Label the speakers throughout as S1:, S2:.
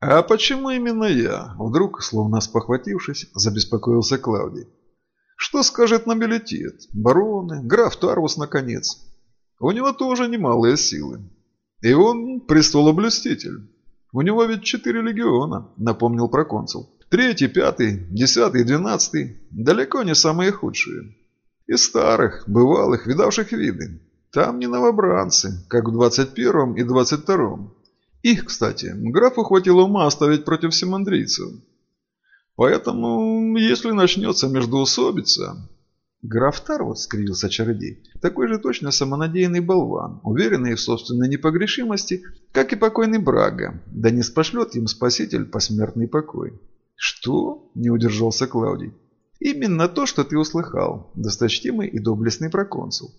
S1: «А почему именно я?» Вдруг, словно спохватившись, забеспокоился Клавдий. «Что скажет нобилитет? Бароны, граф Тарвус, наконец. У него тоже немалые силы. И он престолоблюститель. У него ведь четыре легиона», напомнил проконсул. «Третий, пятый, десятый, двенадцатый. Далеко не самые худшие. Из старых, бывалых, видавших виды. Там не новобранцы, как в двадцать первом и двадцать втором. Их, кстати, графу хватило ума оставить против семандрийцев. Поэтому, если начнется междоусобица... Граф Тарвот, скривился чародей, такой же точно самонадеянный болван, уверенный в собственной непогрешимости, как и покойный Брага, да не спошлет им спаситель посмертный покой. Что? Не удержался Клаудий. Именно то, что ты услыхал, досточтимый и доблестный проконсул.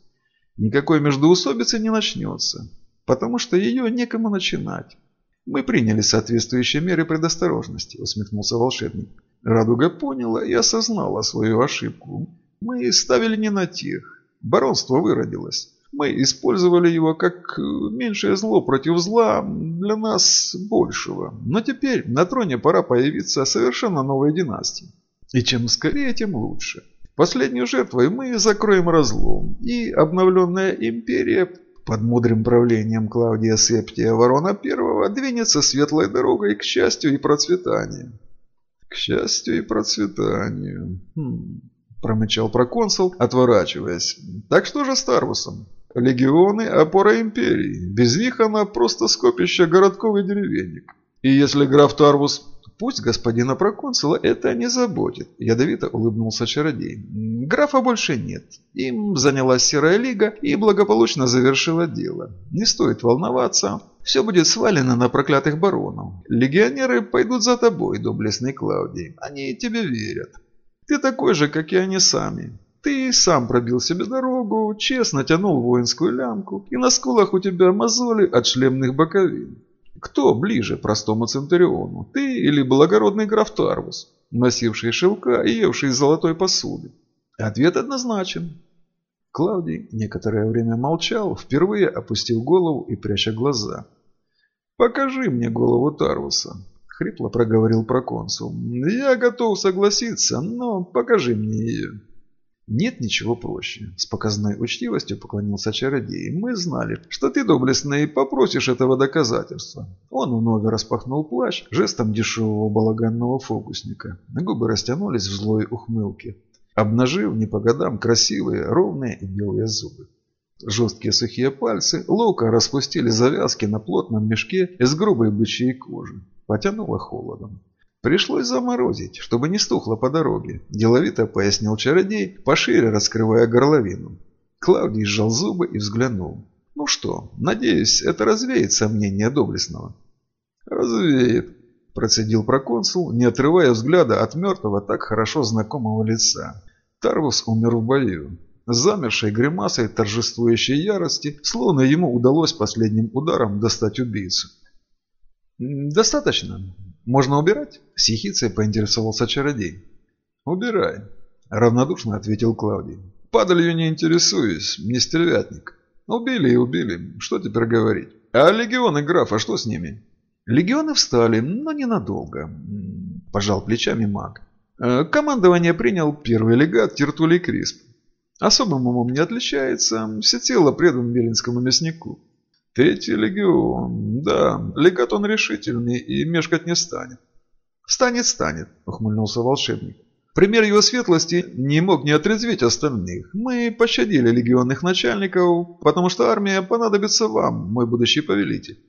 S1: Никакой междоусобицы не начнется потому что ее некому начинать. Мы приняли соответствующие меры предосторожности, усмехнулся волшебник. Радуга поняла и осознала свою ошибку. Мы ставили не на тех. Баронство выродилось. Мы использовали его как меньшее зло против зла для нас большего. Но теперь на троне пора появиться совершенно новой династии. И чем скорее, тем лучше. Последней жертвой мы закроем разлом, и обновленная империя под мудрым правлением Клавдия Септия Ворона I двинется светлой дорогой к счастью и процветанию. К счастью и процветанию. Хм, промычал проконсул, отворачиваясь. Так что же с Тарвусом? Легионы – опора империи. Без них она просто скопище городков и деревенек. И если граф Тарвус Пусть господина проконсула это не заботит, ядовито улыбнулся чародей. Графа больше нет. Им занялась Серая Лига и благополучно завершила дело. Не стоит волноваться. Все будет свалено на проклятых баронов. Легионеры пойдут за тобой, доблестный Клаудий. Они тебе верят. Ты такой же, как и они сами. Ты сам пробил себе дорогу, честно тянул воинскую лямку, и на скулах у тебя мозоли от шлемных боковин. Кто ближе простому Центуриону, ты или благородный граф Тарвус, носивший шелка и евший золотой посуды? Ответ однозначен. Клавдий некоторое время молчал, впервые опустил голову и пряча глаза. «Покажи мне голову Тарвуса», — хрипло проговорил проконсул. «Я готов согласиться, но покажи мне ее». «Нет ничего проще», – с показной учтивостью поклонился чародей. «Мы знали, что ты, доблестный, попросишь этого доказательства». Он вновь распахнул плащ жестом дешевого балаганного фокусника. Губы растянулись в злой ухмылке, обнажив не по годам красивые, ровные и белые зубы. Жесткие сухие пальцы ловко распустили завязки на плотном мешке из грубой бычьей кожи. Потянуло холодом. Пришлось заморозить, чтобы не стухло по дороге, деловито пояснил чародей, пошире раскрывая горловину. Клавдий сжал зубы и взглянул. Ну что, надеюсь, это развеет сомнения доблестного. Развеет, процедил проконсул, не отрывая взгляда от мертвого, так хорошо знакомого лица. Тарвус умер в бою. Замершей гримасой торжествующей ярости, словно ему удалось последним ударом достать убийцу. «Достаточно. «Можно убирать?» – с ехицей поинтересовался чародей. «Убирай», – равнодушно ответил Клавдий. «Падалью не интересуюсь, не стервятник. Убили и убили, что теперь говорить? А легионы графа, что с ними?» «Легионы встали, но ненадолго», – пожал плечами маг. «Э, «Командование принял первый легат Тертулий Крисп. Особым умом не отличается, всецело предан Белинскому мяснику. Третий легион. Да, легат он решительный и мешкать не станет. Станет, станет, ухмыльнулся волшебник. Пример его светлости не мог не отрезветь остальных. Мы пощадили легионных начальников, потому что армия понадобится вам, мой будущий повелитель.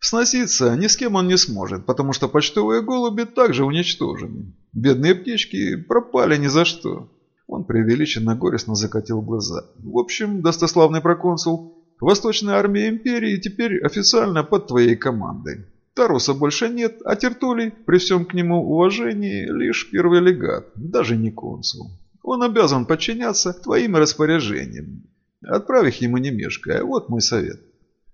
S1: Сноситься ни с кем он не сможет, потому что почтовые голуби также уничтожены. Бедные птички пропали ни за что. Он преувеличенно горестно закатил глаза. В общем, достославный проконсул, Восточная армия империи теперь официально под твоей командой. Таруса больше нет, а Тертулий, при всем к нему уважении, лишь первый легат, даже не консул. Он обязан подчиняться твоим распоряжениям. Отправь их ему не мешкая, вот мой совет.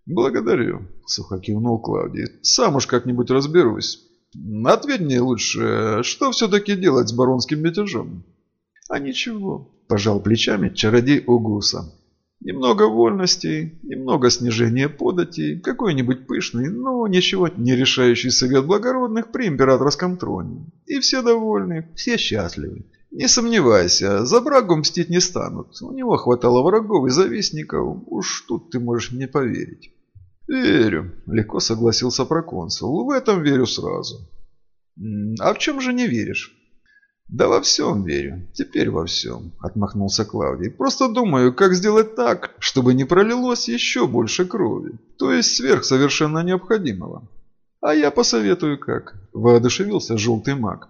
S1: Благодарю, сухо кивнул Клавдий. Сам уж как-нибудь разберусь. Ответь мне лучше, что все-таки делать с баронским мятежом? А ничего, пожал плечами чародей Угуса. Немного вольностей, немного снижения податей, какой-нибудь пышный, но ничего не решающий совет благородных при императорском троне. И все довольны, все счастливы. Не сомневайся, за брагу мстить не станут. У него хватало врагов и завистников, уж тут ты можешь мне поверить. «Верю», – легко согласился проконсул. «В этом верю сразу». «А в чем же не веришь?» «Да во всем верю. Теперь во всем», – отмахнулся Клавдий. «Просто думаю, как сделать так, чтобы не пролилось еще больше крови. То есть сверх совершенно необходимого». «А я посоветую как», – воодушевился желтый маг.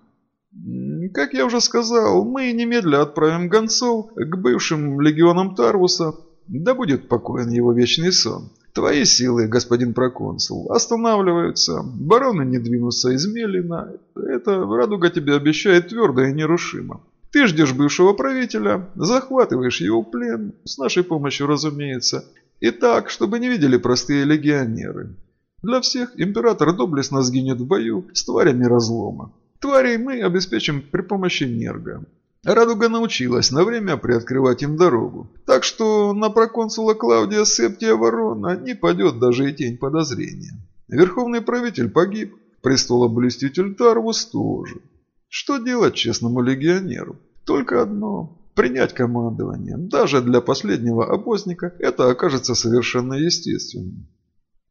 S1: «Как я уже сказал, мы немедля отправим гонцов к бывшим легионам Тарвуса. Да будет покоен его вечный сон». Твои силы, господин проконсул, останавливаются. Бароны не двинутся из. Это радуга тебе обещает твердо и нерушимо. Ты ждешь бывшего правителя, захватываешь его плен, с нашей помощью, разумеется, и так, чтобы не видели простые легионеры. Для всех император доблестно сгинет в бою с тварями разлома. Тварей мы обеспечим при помощи нерга. Радуга научилась на время приоткрывать им дорогу. Так что на проконсула Клавдия Септия Ворона не падет даже и тень подозрения. Верховный правитель погиб, престолоблюститель Тарвус тоже. Что делать честному легионеру? Только одно – принять командование. Даже для последнего обозника это окажется совершенно естественным.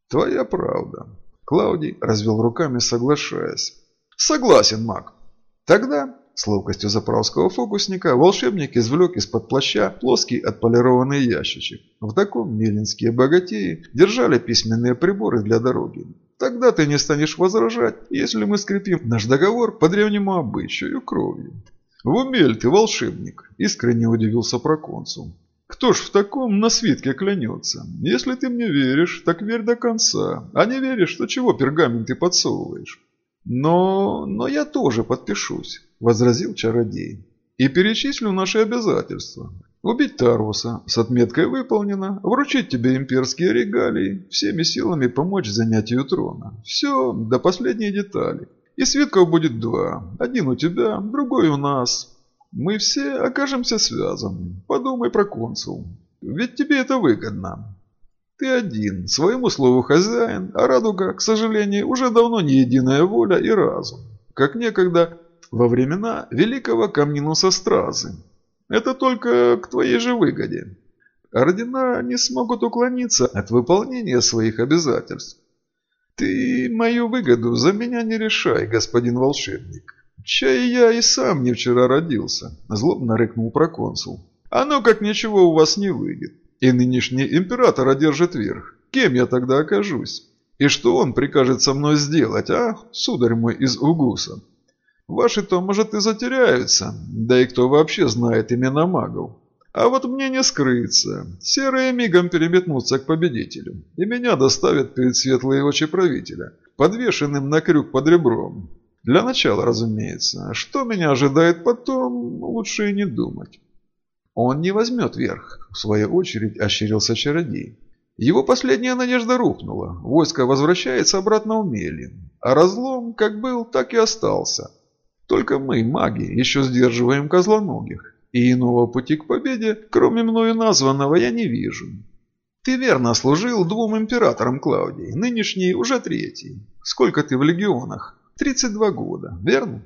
S1: Твоя правда. Клавдий развел руками, соглашаясь. Согласен, маг. Тогда с ловкостью заправского фокусника волшебник извлек из-под плаща плоский отполированный ящичек. В таком милинские богатеи держали письменные приборы для дороги. Тогда ты не станешь возражать, если мы скрепим наш договор по древнему обычаю кровью. В умель ты, волшебник, искренне удивился проконсул. Кто ж в таком на свитке клянется? Если ты мне веришь, так верь до конца. А не веришь, то чего пергаменты подсовываешь? Но... но я тоже подпишусь возразил чародей. «И перечислю наши обязательства. Убить Тарвуса с отметкой «Выполнено», вручить тебе имперские регалии, всеми силами помочь занятию трона. Все до последней детали. И свитков будет два. Один у тебя, другой у нас. Мы все окажемся связаны. Подумай про консул. Ведь тебе это выгодно. Ты один, своему слову хозяин, а радуга, к сожалению, уже давно не единая воля и разум. Как некогда во времена великого Камнинуса Стразы. Это только к твоей же выгоде. Ордена не смогут уклониться от выполнения своих обязательств. Ты мою выгоду за меня не решай, господин волшебник. Чай я и сам не вчера родился, злобно рыкнул проконсул. Оно как ничего у вас не выйдет. И нынешний император одержит верх. Кем я тогда окажусь? И что он прикажет со мной сделать, а, сударь мой из Угуса? Ваши-то, может, и затеряются, да и кто вообще знает имена магов. А вот мне не скрыться. Серые мигом переметнутся к победителю, и меня доставят перед светлые очи правителя, подвешенным на крюк под ребром. Для начала, разумеется. Что меня ожидает потом, лучше и не думать. Он не возьмет верх, в свою очередь ощерился чародей. Его последняя надежда рухнула, войско возвращается обратно в Мели, а разлом как был, так и остался. Только мы, маги, еще сдерживаем козлоногих, и иного пути к победе, кроме мною названного, я не вижу. Ты верно служил двум императорам Клаудии, нынешний уже третий. Сколько ты в легионах? 32 года, верно?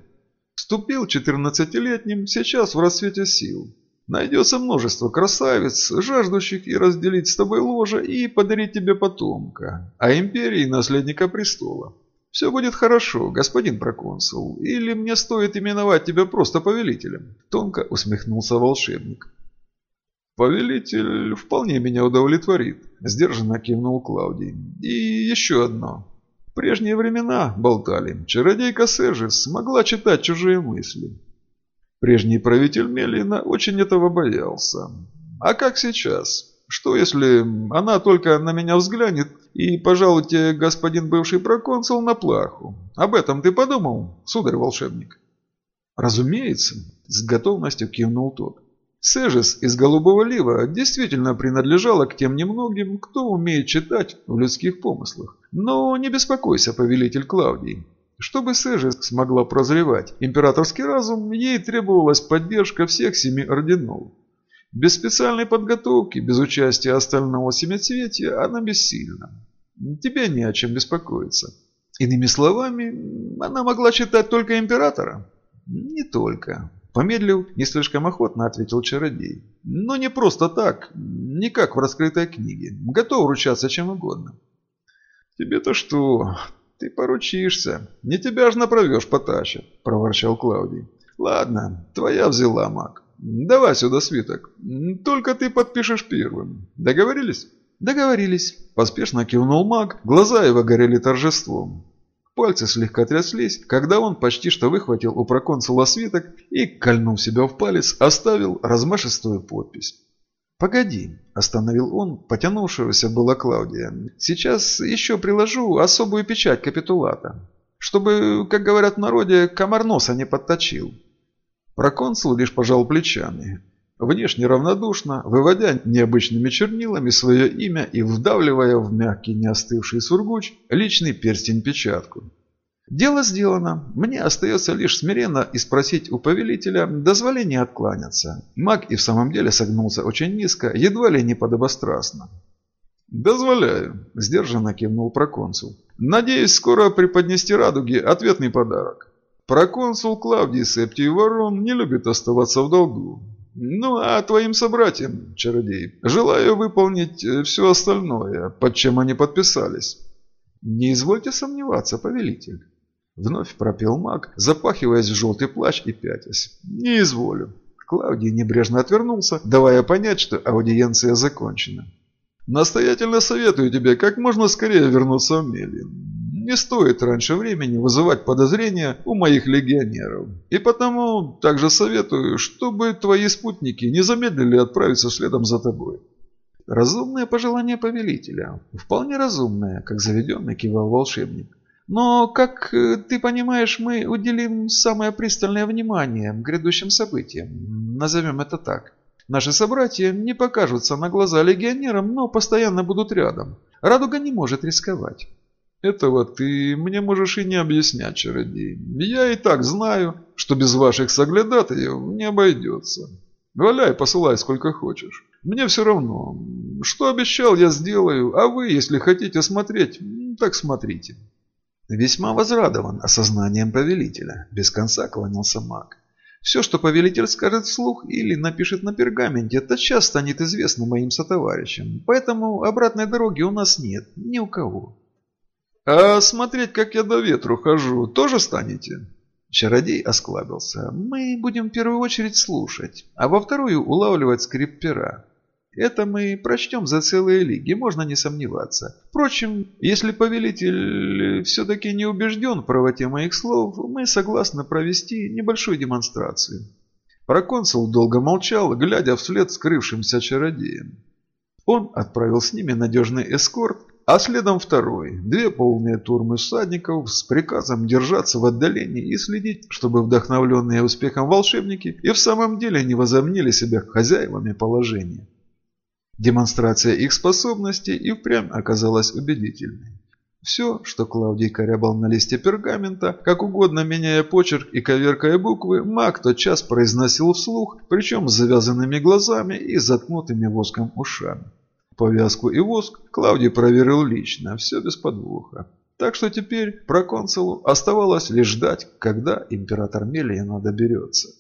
S1: Вступил 14-летним, сейчас в рассвете сил. Найдется множество красавиц, жаждущих и разделить с тобой ложе и подарить тебе потомка, а империи наследника престола. «Все будет хорошо, господин проконсул, или мне стоит именовать тебя просто повелителем?» Тонко усмехнулся волшебник. «Повелитель вполне меня удовлетворит», – сдержанно кивнул Клаудий. «И еще одно. В прежние времена, болтали, чародейка Сержис смогла читать чужие мысли. Прежний правитель Мелина очень этого боялся. А как сейчас? Что если она только на меня взглянет и пожалуйте, господин бывший проконсул, на плаху? Об этом ты подумал, сударь-волшебник?» «Разумеется», — с готовностью кивнул тот. Сежес из Голубого Лива действительно принадлежала к тем немногим, кто умеет читать в людских помыслах. Но не беспокойся, повелитель Клавдий. Чтобы Сежес смогла прозревать императорский разум, ей требовалась поддержка всех семи орденов. Без специальной подготовки, без участия остального семицветия она бессильна. Тебе не о чем беспокоиться. Иными словами, она могла читать только императора? Не только. Помедлив, не слишком охотно ответил чародей. Но не просто так, не как в раскрытой книге. Готов ручаться чем угодно. Тебе-то что? Ты поручишься. Не тебя ж направешь потащат, проворчал Клаудий. Ладно, твоя взяла, маг. Давай сюда свиток. Только ты подпишешь первым. Договорились? Договорились. Поспешно кивнул маг. Глаза его горели торжеством. Пальцы слегка тряслись, когда он почти что выхватил у проконсула свиток и, кольнув себя в палец, оставил размашистую подпись. «Погоди», – остановил он, потянувшегося было Клаудия. «Сейчас еще приложу особую печать капитулата, чтобы, как говорят в народе, комар носа не подточил». Проконсул лишь пожал плечами, внешне равнодушно, выводя необычными чернилами свое имя и вдавливая в мягкий неостывший сургуч личный перстень-печатку. «Дело сделано. Мне остается лишь смиренно и спросить у повелителя дозволения откланяться». Маг и в самом деле согнулся очень низко, едва ли не подобострастно. «Дозволяю», – сдержанно кивнул проконсул. «Надеюсь, скоро преподнести радуге ответный подарок. Проконсул Клавдий Септий Ворон не любит оставаться в долгу. Ну, а твоим собратьям, чародей, желаю выполнить э, все остальное, под чем они подписались. Не извольте сомневаться, повелитель. Вновь пропел маг, запахиваясь в желтый плащ и пятясь. Не изволю. Клавдий небрежно отвернулся, давая понять, что аудиенция закончена. Настоятельно советую тебе как можно скорее вернуться в Мелин. Не стоит раньше времени вызывать подозрения у моих легионеров. И потому также советую, чтобы твои спутники не замедлили отправиться следом за тобой. Разумное пожелание повелителя. Вполне разумное, как заведенный кивал волшебник. Но, как э, ты понимаешь, мы уделим самое пристальное внимание грядущим событиям. Назовем это так. Наши собратья не покажутся на глаза легионерам, но постоянно будут рядом. Радуга не может рисковать. Этого ты мне можешь и не объяснять, чародей. Я и так знаю, что без ваших соглядатаев не обойдется. Валяй, посылай сколько хочешь. Мне все равно. Что обещал, я сделаю, а вы, если хотите смотреть, так смотрите. Весьма возрадован осознанием повелителя. Без конца клонился маг. Все, что повелитель скажет вслух или напишет на пергаменте, тотчас станет известно моим сотоварищам. Поэтому обратной дороги у нас нет, ни у кого. «А смотреть, как я до ветру хожу, тоже станете?» Чародей осклабился. «Мы будем в первую очередь слушать, а во вторую улавливать скрип пера. Это мы прочтем за целые лиги, можно не сомневаться. Впрочем, если повелитель все-таки не убежден в правоте моих слов, мы согласны провести небольшую демонстрацию». Проконсул долго молчал, глядя вслед скрывшимся чародеям. Он отправил с ними надежный эскорт, а следом второй, две полные турмы всадников с приказом держаться в отдалении и следить, чтобы вдохновленные успехом волшебники и в самом деле не возомнили себя хозяевами положения. Демонстрация их способностей и впрямь оказалась убедительной. Все, что Клавдий корябал на листе пергамента, как угодно меняя почерк и коверкая буквы, маг тотчас произносил вслух, причем с завязанными глазами и заткнутыми воском ушами. Повязку и воск Клавдий проверил лично, все без подвоха. Так что теперь проконсулу оставалось лишь ждать, когда император Мелиена доберется.